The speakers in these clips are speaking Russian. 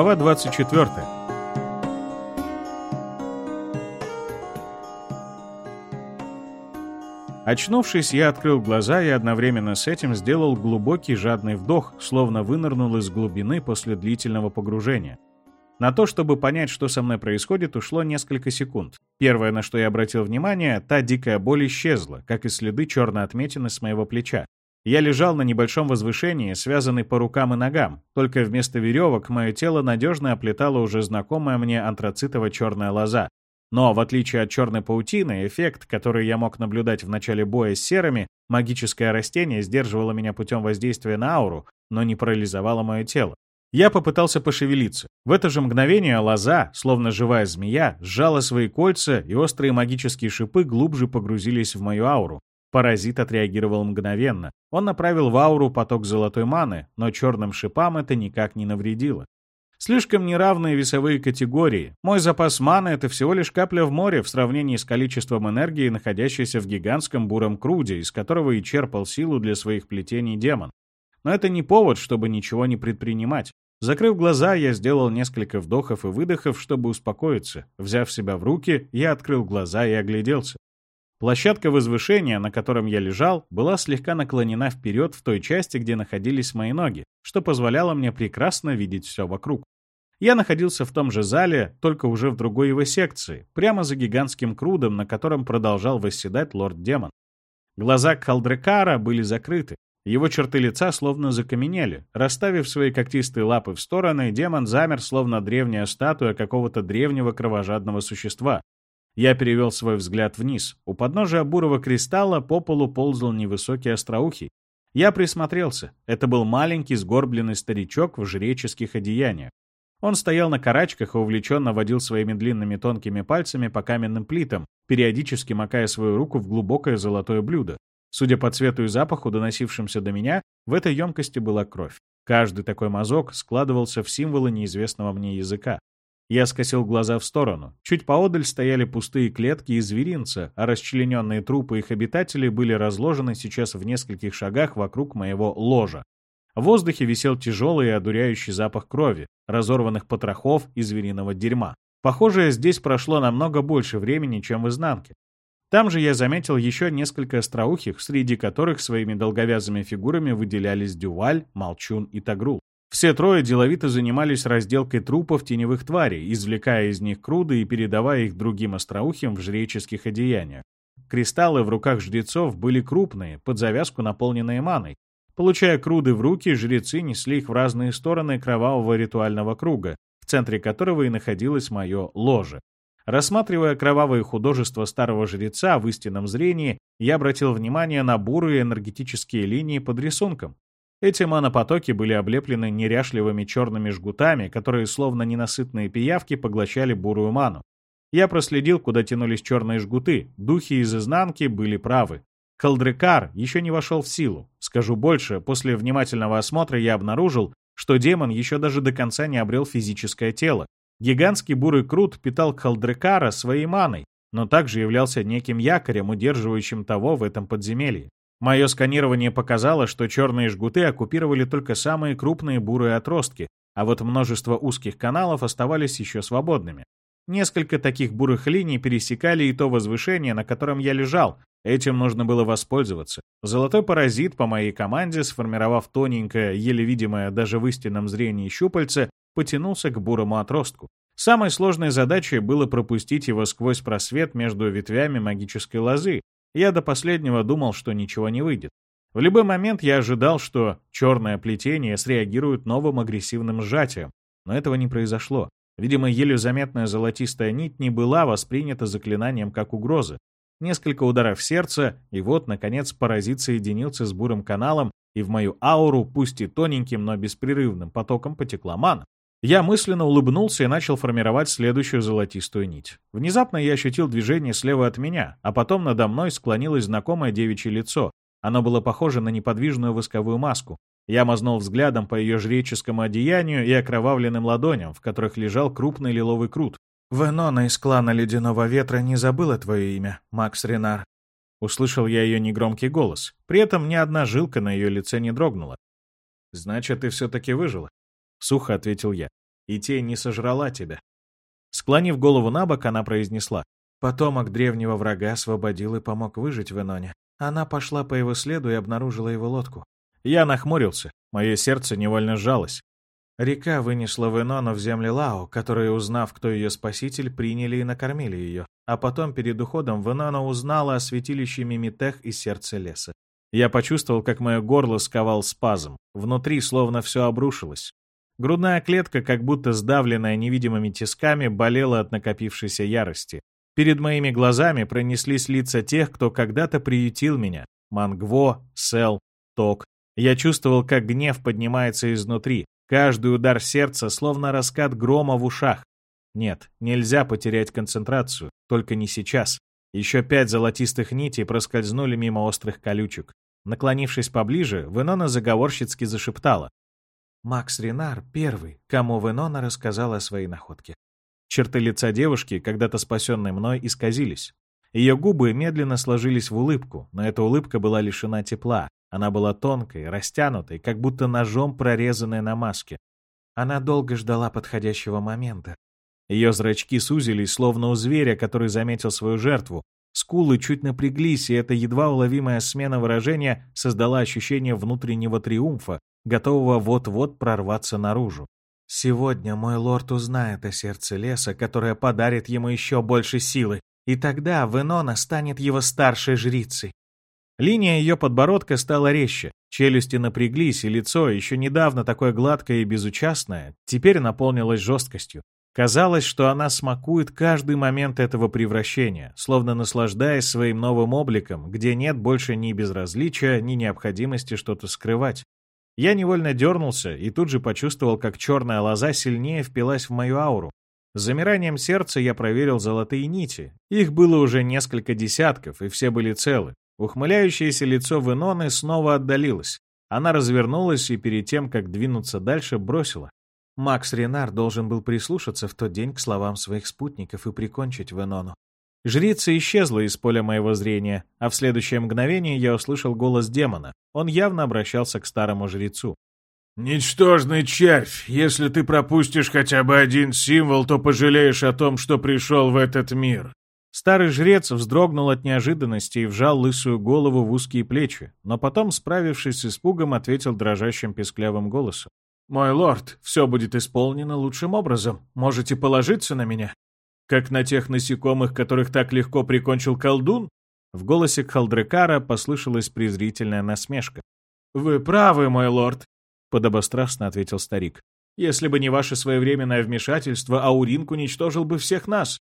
Глава 24. Очнувшись, я открыл глаза и одновременно с этим сделал глубокий жадный вдох, словно вынырнул из глубины после длительного погружения. На то, чтобы понять, что со мной происходит, ушло несколько секунд. Первое, на что я обратил внимание, та дикая боль исчезла, как и следы черной отметины с моего плеча. Я лежал на небольшом возвышении, связанный по рукам и ногам, только вместо веревок мое тело надежно оплетала уже знакомая мне антрацитово-черная лоза. Но, в отличие от черной паутины, эффект, который я мог наблюдать в начале боя с серыми, магическое растение сдерживало меня путем воздействия на ауру, но не парализовало мое тело. Я попытался пошевелиться. В это же мгновение лоза, словно живая змея, сжала свои кольца, и острые магические шипы глубже погрузились в мою ауру. Паразит отреагировал мгновенно. Он направил в ауру поток золотой маны, но черным шипам это никак не навредило. Слишком неравные весовые категории. Мой запас маны — это всего лишь капля в море в сравнении с количеством энергии, находящейся в гигантском буром круде, из которого и черпал силу для своих плетений демон. Но это не повод, чтобы ничего не предпринимать. Закрыв глаза, я сделал несколько вдохов и выдохов, чтобы успокоиться. Взяв себя в руки, я открыл глаза и огляделся. Площадка возвышения, на котором я лежал, была слегка наклонена вперед в той части, где находились мои ноги, что позволяло мне прекрасно видеть все вокруг. Я находился в том же зале, только уже в другой его секции, прямо за гигантским крудом, на котором продолжал восседать лорд-демон. Глаза Калдрекара были закрыты. Его черты лица словно закаменели. Расставив свои когтистые лапы в стороны, демон замер, словно древняя статуя какого-то древнего кровожадного существа, я перевел свой взгляд вниз. У подножия бурого кристалла по полу ползал невысокий остроухий. Я присмотрелся. Это был маленький сгорбленный старичок в жреческих одеяниях. Он стоял на карачках и увлеченно водил своими длинными тонкими пальцами по каменным плитам, периодически макая свою руку в глубокое золотое блюдо. Судя по цвету и запаху, доносившимся до меня, в этой емкости была кровь. Каждый такой мазок складывался в символы неизвестного мне языка. Я скосил глаза в сторону. Чуть поодаль стояли пустые клетки и зверинца, а расчлененные трупы их обитателей были разложены сейчас в нескольких шагах вокруг моего ложа. В воздухе висел тяжелый и одуряющий запах крови, разорванных потрохов и звериного дерьма. Похоже, здесь прошло намного больше времени, чем в изнанке. Там же я заметил еще несколько остроухих, среди которых своими долговязыми фигурами выделялись Дюваль, Молчун и Тагрул. Все трое деловито занимались разделкой трупов теневых тварей, извлекая из них круды и передавая их другим остроухим в жреческих одеяниях. Кристаллы в руках жрецов были крупные, под завязку наполненные маной. Получая круды в руки, жрецы несли их в разные стороны кровавого ритуального круга, в центре которого и находилось мое ложе. Рассматривая кровавые художества старого жреца в истинном зрении, я обратил внимание на бурые энергетические линии под рисунком. Эти монопотоки были облеплены неряшливыми черными жгутами, которые словно ненасытные пиявки поглощали бурую ману. Я проследил, куда тянулись черные жгуты. Духи из изнанки были правы. Халдрекар еще не вошел в силу. Скажу больше, после внимательного осмотра я обнаружил, что демон еще даже до конца не обрел физическое тело. Гигантский бурый крут питал Халдрекара своей маной, но также являлся неким якорем, удерживающим того в этом подземелье. Мое сканирование показало, что черные жгуты оккупировали только самые крупные бурые отростки, а вот множество узких каналов оставались еще свободными. Несколько таких бурых линий пересекали и то возвышение, на котором я лежал. Этим нужно было воспользоваться. Золотой паразит по моей команде, сформировав тоненькое, еле видимое даже в истинном зрении щупальце, потянулся к бурому отростку. Самой сложной задачей было пропустить его сквозь просвет между ветвями магической лозы, я до последнего думал, что ничего не выйдет. В любой момент я ожидал, что черное плетение среагирует новым агрессивным сжатием, но этого не произошло. Видимо, еле заметная золотистая нить не была воспринята заклинанием как угроза. Несколько ударов сердца, и вот, наконец, паразит соединился с бурым каналом, и в мою ауру, пусть и тоненьким, но беспрерывным потоком потекла мана. Я мысленно улыбнулся и начал формировать следующую золотистую нить. Внезапно я ощутил движение слева от меня, а потом надо мной склонилось знакомое девичье лицо. Оно было похоже на неподвижную восковую маску. Я мазнул взглядом по ее жреческому одеянию и окровавленным ладоням, в которых лежал крупный лиловый крут. «Венона из клана Ледяного Ветра не забыла твое имя, Макс Ренар». Услышал я ее негромкий голос. При этом ни одна жилка на ее лице не дрогнула. «Значит, ты все-таки выжила?» — сухо ответил я. и тень не сожрала тебя. Склонив голову на бок, она произнесла. Потомок древнего врага освободил и помог выжить в Эноне. Она пошла по его следу и обнаружила его лодку. Я нахмурился. Мое сердце невольно сжалось. Река вынесла Венону в земли Лао, которые, узнав, кто ее спаситель, приняли и накормили ее. А потом, перед уходом, Венона узнала о святилище Мимитех из сердца леса. Я почувствовал, как мое горло сковал спазм. Внутри словно все обрушилось. Грудная клетка, как будто сдавленная невидимыми тисками, болела от накопившейся ярости. Перед моими глазами пронеслись лица тех, кто когда-то приютил меня. Мангво, Сел, Ток. Я чувствовал, как гнев поднимается изнутри, Каждый удар сердца словно раскат грома в ушах. Нет, нельзя потерять концентрацию, только не сейчас. Еще пять золотистых нитей проскользнули мимо острых колючек. Наклонившись поближе, Венона заговорщицки зашептала. «Макс Ренар первый, кому Венона рассказала о своей находке». Черты лица девушки, когда-то спасенной мной, исказились. Ее губы медленно сложились в улыбку, но эта улыбка была лишена тепла, она была тонкой, растянутой, как будто ножом прорезанной на маске. Она долго ждала подходящего момента. Ее зрачки сузились, словно у зверя, который заметил свою жертву. Скулы чуть напряглись, и эта едва уловимая смена выражения создала ощущение внутреннего триумфа, готового вот-вот прорваться наружу. «Сегодня мой лорд узнает о сердце леса, которое подарит ему еще больше силы, и тогда Венона станет его старшей жрицей. Линия ее подбородка стала резче, челюсти напряглись, и лицо, еще недавно такое гладкое и безучастное, теперь наполнилось жесткостью. Казалось, что она смакует каждый момент этого превращения, словно наслаждаясь своим новым обликом, где нет больше ни безразличия, ни необходимости что-то скрывать. Я невольно дернулся и тут же почувствовал, как черная лоза сильнее впилась в мою ауру. С замиранием сердца я проверил золотые нити. Их было уже несколько десятков, и все были целы. Ухмыляющееся лицо Веноны снова отдалилось. Она развернулась и перед тем, как двинуться дальше, бросила. Макс Ренар должен был прислушаться в тот день к словам своих спутников и прикончить Венону. Жрица исчезла из поля моего зрения, а в следующее мгновение я услышал голос демона. Он явно обращался к старому жрецу. «Ничтожный червь, если ты пропустишь хотя бы один символ, то пожалеешь о том, что пришел в этот мир. Старый жрец вздрогнул от неожиданности и вжал лысую голову в узкие плечи, но потом, справившись с испугом, ответил дрожащим песклявым голосом. «Мой лорд, все будет исполнено лучшим образом. Можете положиться на меня. Как на тех насекомых, которых так легко прикончил колдун?» В голосе Халдрекара послышалась презрительная насмешка. «Вы правы, мой лорд», — подобострастно ответил старик. «Если бы не ваше своевременное вмешательство, Ауринг уничтожил бы всех нас».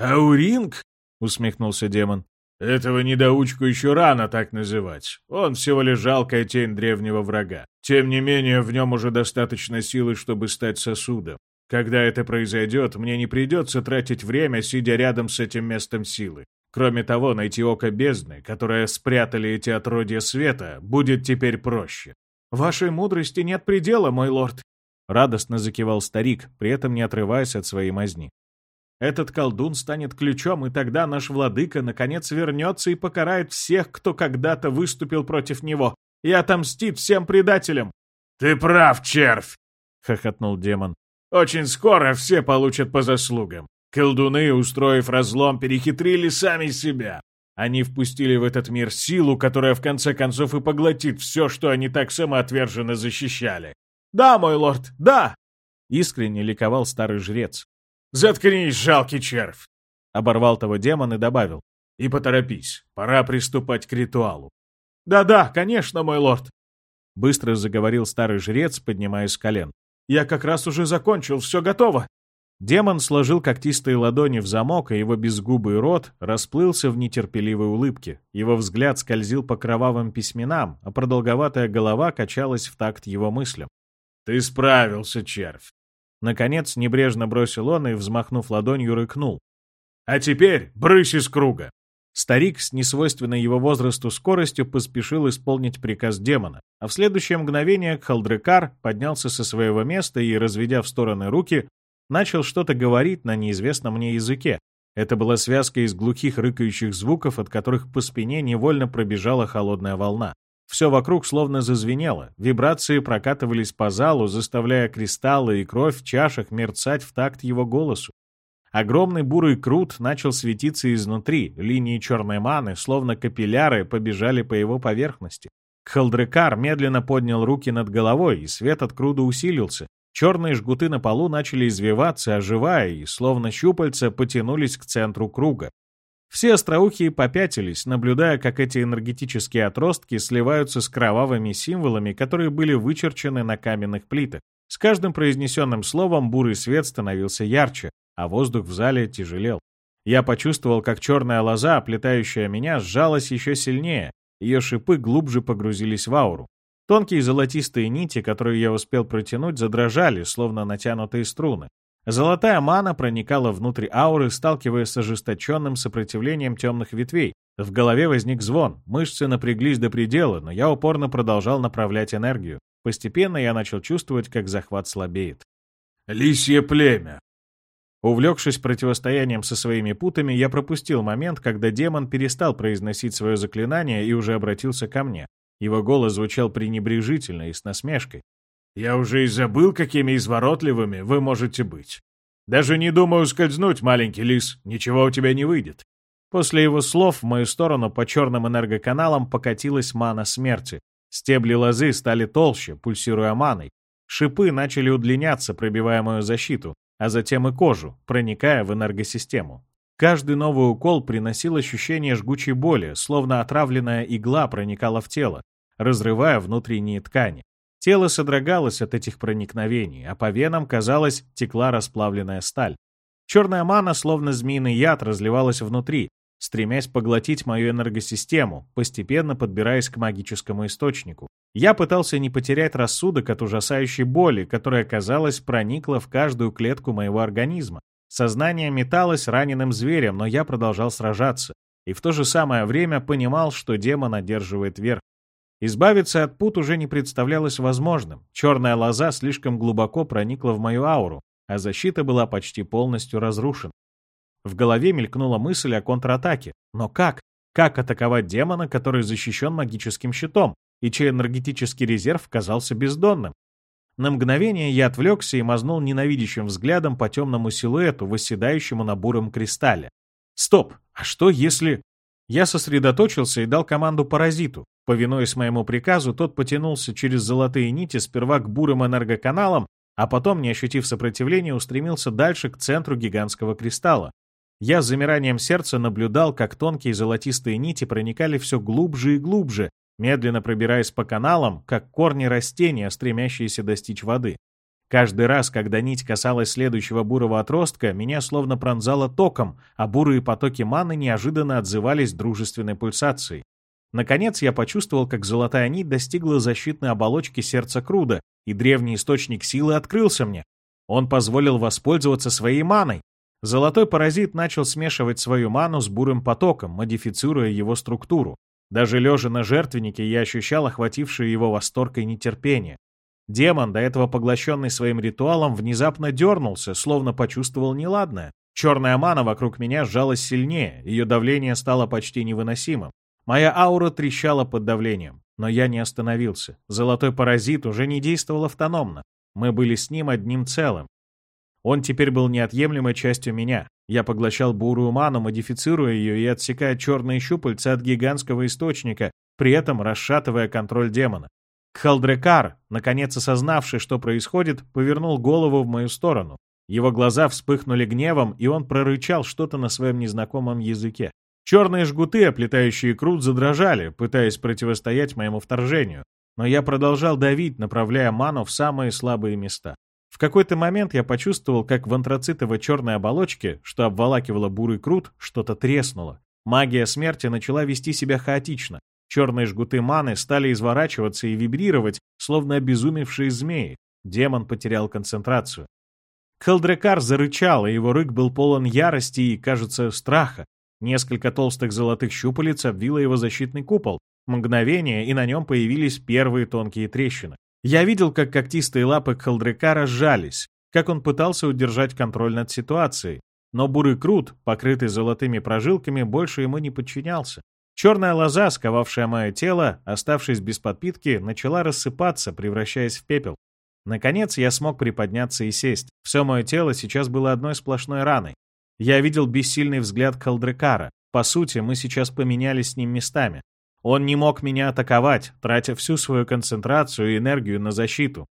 «Ауринг?» — усмехнулся демон. «Этого недоучку еще рано так называть. Он всего лишь жалкая тень древнего врага. Тем не менее, в нем уже достаточно силы, чтобы стать сосудом. Когда это произойдет, мне не придется тратить время, сидя рядом с этим местом силы. Кроме того, найти око бездны, которое спрятали эти отродья света, будет теперь проще. «Вашей мудрости нет предела, мой лорд!» Радостно закивал старик, при этом не отрываясь от своей мазни. Этот колдун станет ключом, и тогда наш владыка наконец вернется и покарает всех, кто когда-то выступил против него, и отомстит всем предателям. «Ты прав, червь!» — хохотнул демон. «Очень скоро все получат по заслугам. Колдуны, устроив разлом, перехитрили сами себя. Они впустили в этот мир силу, которая в конце концов и поглотит все, что они так самоотверженно защищали. «Да, мой лорд, да!» — искренне ликовал старый жрец. «Заткнись, жалкий червь!» — оборвал того демон и добавил. «И поторопись, пора приступать к ритуалу». «Да-да, конечно, мой лорд!» Быстро заговорил старый жрец, поднимаясь с колен. «Я как раз уже закончил, все готово!» Демон сложил когтистые ладони в замок, и его безгубый рот расплылся в нетерпеливой улыбке. Его взгляд скользил по кровавым письменам, а продолговатая голова качалась в такт его мыслям. «Ты справился, червь. Наконец, небрежно бросил он и, взмахнув ладонью, рыкнул. «А теперь брысь из круга!» Старик с несвойственной его возрасту скоростью поспешил исполнить приказ демона, а в следующее мгновение Халдрекар поднялся со своего места и, разведя в стороны руки, начал что-то говорить на неизвестном мне языке. Это была связка из глухих рыкающих звуков, от которых по спине невольно пробежала холодная волна. Все вокруг словно зазвенело, вибрации прокатывались по залу, заставляя кристаллы и кровь в чашах мерцать в такт его голосу. Огромный бурый крут начал светиться изнутри, линии черной маны, словно капилляры, побежали по его поверхности. Кхалдрекар медленно поднял руки над головой, и свет от круда усилился. Черные жгуты на полу начали извиваться, оживая, и, словно щупальца, потянулись к центру круга. Все остроухие попятились, наблюдая, как эти энергетические отростки сливаются с кровавыми символами, которые были вычерчены на каменных плитах. С каждым произнесенным словом бурый свет становился ярче, а воздух в зале тяжелел. Я почувствовал, как черная лоза, оплетающая меня, сжалась еще сильнее, ее шипы глубже погрузились в ауру. Тонкие золотистые нити, которые я успел протянуть, задрожали, словно натянутые струны. Золотая мана проникала внутрь ауры, сталкиваясь с ожесточенным сопротивлением темных ветвей. В голове возник звон, мышцы напряглись до предела, но я упорно продолжал направлять энергию. Постепенно я начал чувствовать, как захват слабеет. «Лисье племя!» Увлекшись противостоянием со своими путами, я пропустил момент, когда демон перестал произносить свое заклинание и уже обратился ко мне. Его голос звучал пренебрежительно и с насмешкой. «Я уже и забыл, какими изворотливыми вы можете быть. Даже не думаю скользнуть, маленький лис, ничего у тебя не выйдет». После его слов в мою сторону по черным энергоканалам покатилась мана смерти. Стебли лозы стали толще, пульсируя маной. Шипы начали удлиняться, пробивая мою защиту, а затем и кожу, проникая в энергосистему. Каждый новый укол приносил ощущение жгучей боли, словно отравленная игла проникала в тело, разрывая внутренние ткани. Тело содрогалось от этих проникновений, а по венам, казалось, текла расплавленная сталь. Черная мана, словно змеиный яд, разливалась внутри, стремясь поглотить мою энергосистему, постепенно подбираясь к магическому источнику. Я пытался не потерять рассудок от ужасающей боли, которая, казалось, проникла в каждую клетку моего организма. Сознание металось раненым зверем, но я продолжал сражаться. И в то же самое время понимал, что демон одерживает верх. Избавиться от пут уже не представлялось возможным. Черная лоза слишком глубоко проникла в мою ауру, а защита была почти полностью разрушена. В голове мелькнула мысль о контратаке. Но как? Как атаковать демона, который защищен магическим щитом, и чей энергетический резерв казался бездонным? На мгновение я отвлекся и мазнул ненавидящим взглядом по темному силуэту, восседающему на буром кристалле. Стоп! А что если... Я сосредоточился и дал команду паразиту. Повинуясь моему приказу, тот потянулся через золотые нити сперва к бурым энергоканалам, а потом, не ощутив сопротивления, устремился дальше к центру гигантского кристалла. Я с замиранием сердца наблюдал, как тонкие золотистые нити проникали все глубже и глубже, медленно пробираясь по каналам, как корни растения, стремящиеся достичь воды. Каждый раз, когда нить касалась следующего бурого отростка, меня словно пронзало током, а бурые потоки маны неожиданно отзывались дружественной пульсацией. Наконец я почувствовал, как золотая нить достигла защитной оболочки сердца Круда, и древний источник силы открылся мне. Он позволил воспользоваться своей маной. Золотой паразит начал смешивать свою ману с бурым потоком, модифицируя его структуру. Даже лежа на жертвеннике, я ощущал охватившее его восторг и нетерпение. Демон, до этого поглощенный своим ритуалом, внезапно дернулся, словно почувствовал неладное. Черная мана вокруг меня сжалась сильнее, ее давление стало почти невыносимым. Моя аура трещала под давлением, но я не остановился. Золотой паразит уже не действовал автономно. Мы были с ним одним целым. Он теперь был неотъемлемой частью меня. Я поглощал бурую ману, модифицируя ее и отсекая черные щупальца от гигантского источника, при этом расшатывая контроль демона. Кхалдрекар, наконец осознавший, что происходит, повернул голову в мою сторону. Его глаза вспыхнули гневом, и он прорычал что-то на своем незнакомом языке. Черные жгуты, оплетающие крут, задрожали, пытаясь противостоять моему вторжению, но я продолжал давить, направляя ману в самые слабые места. В какой-то момент я почувствовал, как в антрацитовой черной оболочке, что обволакивала бурый крут, что-то треснуло. Магия смерти начала вести себя хаотично. Черные жгуты маны стали изворачиваться и вибрировать, словно обезумевшие змеи. Демон потерял концентрацию. Хелдрекар зарычал, и его рык был полон ярости и, кажется, страха. Несколько толстых золотых щупалец обвило его защитный купол. Мгновение, и на нем появились первые тонкие трещины. Я видел, как когтистые лапы Халдрекара сжались, как он пытался удержать контроль над ситуацией. Но бурый крут, покрытый золотыми прожилками, больше ему не подчинялся. Черная лоза, сковавшая мое тело, оставшись без подпитки, начала рассыпаться, превращаясь в пепел. Наконец я смог приподняться и сесть. Все мое тело сейчас было одной сплошной раной. Я видел бессильный взгляд Калдрекара. По сути, мы сейчас поменялись с ним местами. Он не мог меня атаковать, тратя всю свою концентрацию и энергию на защиту.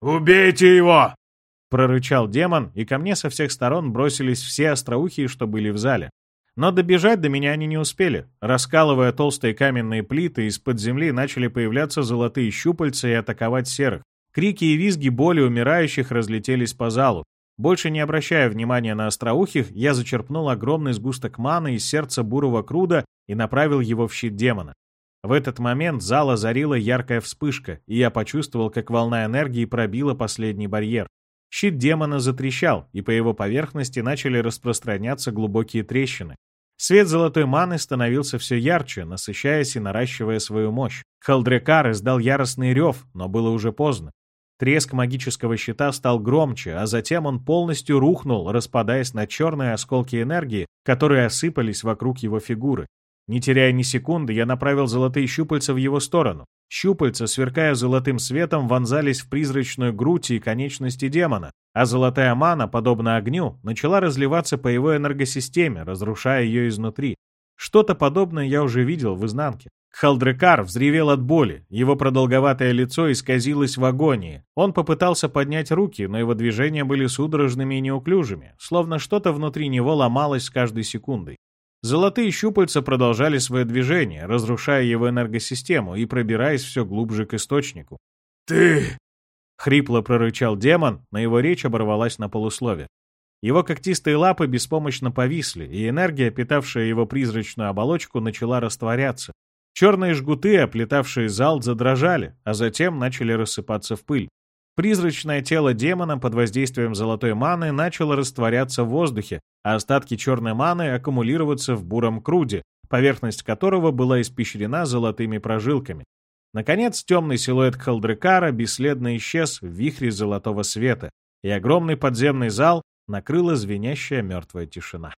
«Убейте его!» — прорычал демон, и ко мне со всех сторон бросились все остроухие, что были в зале. Но добежать до меня они не успели. Раскалывая толстые каменные плиты, из-под земли начали появляться золотые щупальца и атаковать серых. Крики и визги боли умирающих разлетелись по залу. Больше не обращая внимания на остроухих, я зачерпнул огромный сгусток маны из сердца бурого круда и направил его в щит демона. В этот момент зал озарила яркая вспышка, и я почувствовал, как волна энергии пробила последний барьер. Щит демона затрещал, и по его поверхности начали распространяться глубокие трещины. Свет золотой маны становился все ярче, насыщаясь и наращивая свою мощь. Халдрекар издал яростный рев, но было уже поздно. Треск магического щита стал громче, а затем он полностью рухнул, распадаясь на черные осколки энергии, которые осыпались вокруг его фигуры. Не теряя ни секунды, я направил золотые щупальца в его сторону. Щупальца, сверкая золотым светом, вонзались в призрачную грудь и конечности демона, а золотая мана, подобно огню, начала разливаться по его энергосистеме, разрушая ее изнутри. Что-то подобное я уже видел в изнанке. Халдрекар взревел от боли, его продолговатое лицо исказилось в агонии. Он попытался поднять руки, но его движения были судорожными и неуклюжими, словно что-то внутри него ломалось с каждой секундой. Золотые щупальца продолжали свое движение, разрушая его энергосистему и пробираясь все глубже к источнику. «Ты...» — хрипло прорычал демон, но его речь оборвалась на полуслове. Его когтистые лапы беспомощно повисли, и энергия, питавшая его призрачную оболочку, начала растворяться, Черные жгуты, оплетавшие зал, задрожали, а затем начали рассыпаться в пыль. Призрачное тело демона под воздействием золотой маны начало растворяться в воздухе, а остатки черной маны аккумулироваться в буром круде, поверхность которого была испещрена золотыми прожилками. Наконец, темный силуэт Халдрекара бесследно исчез в вихре золотого света, и огромный подземный зал накрыла звенящая мертвая тишина.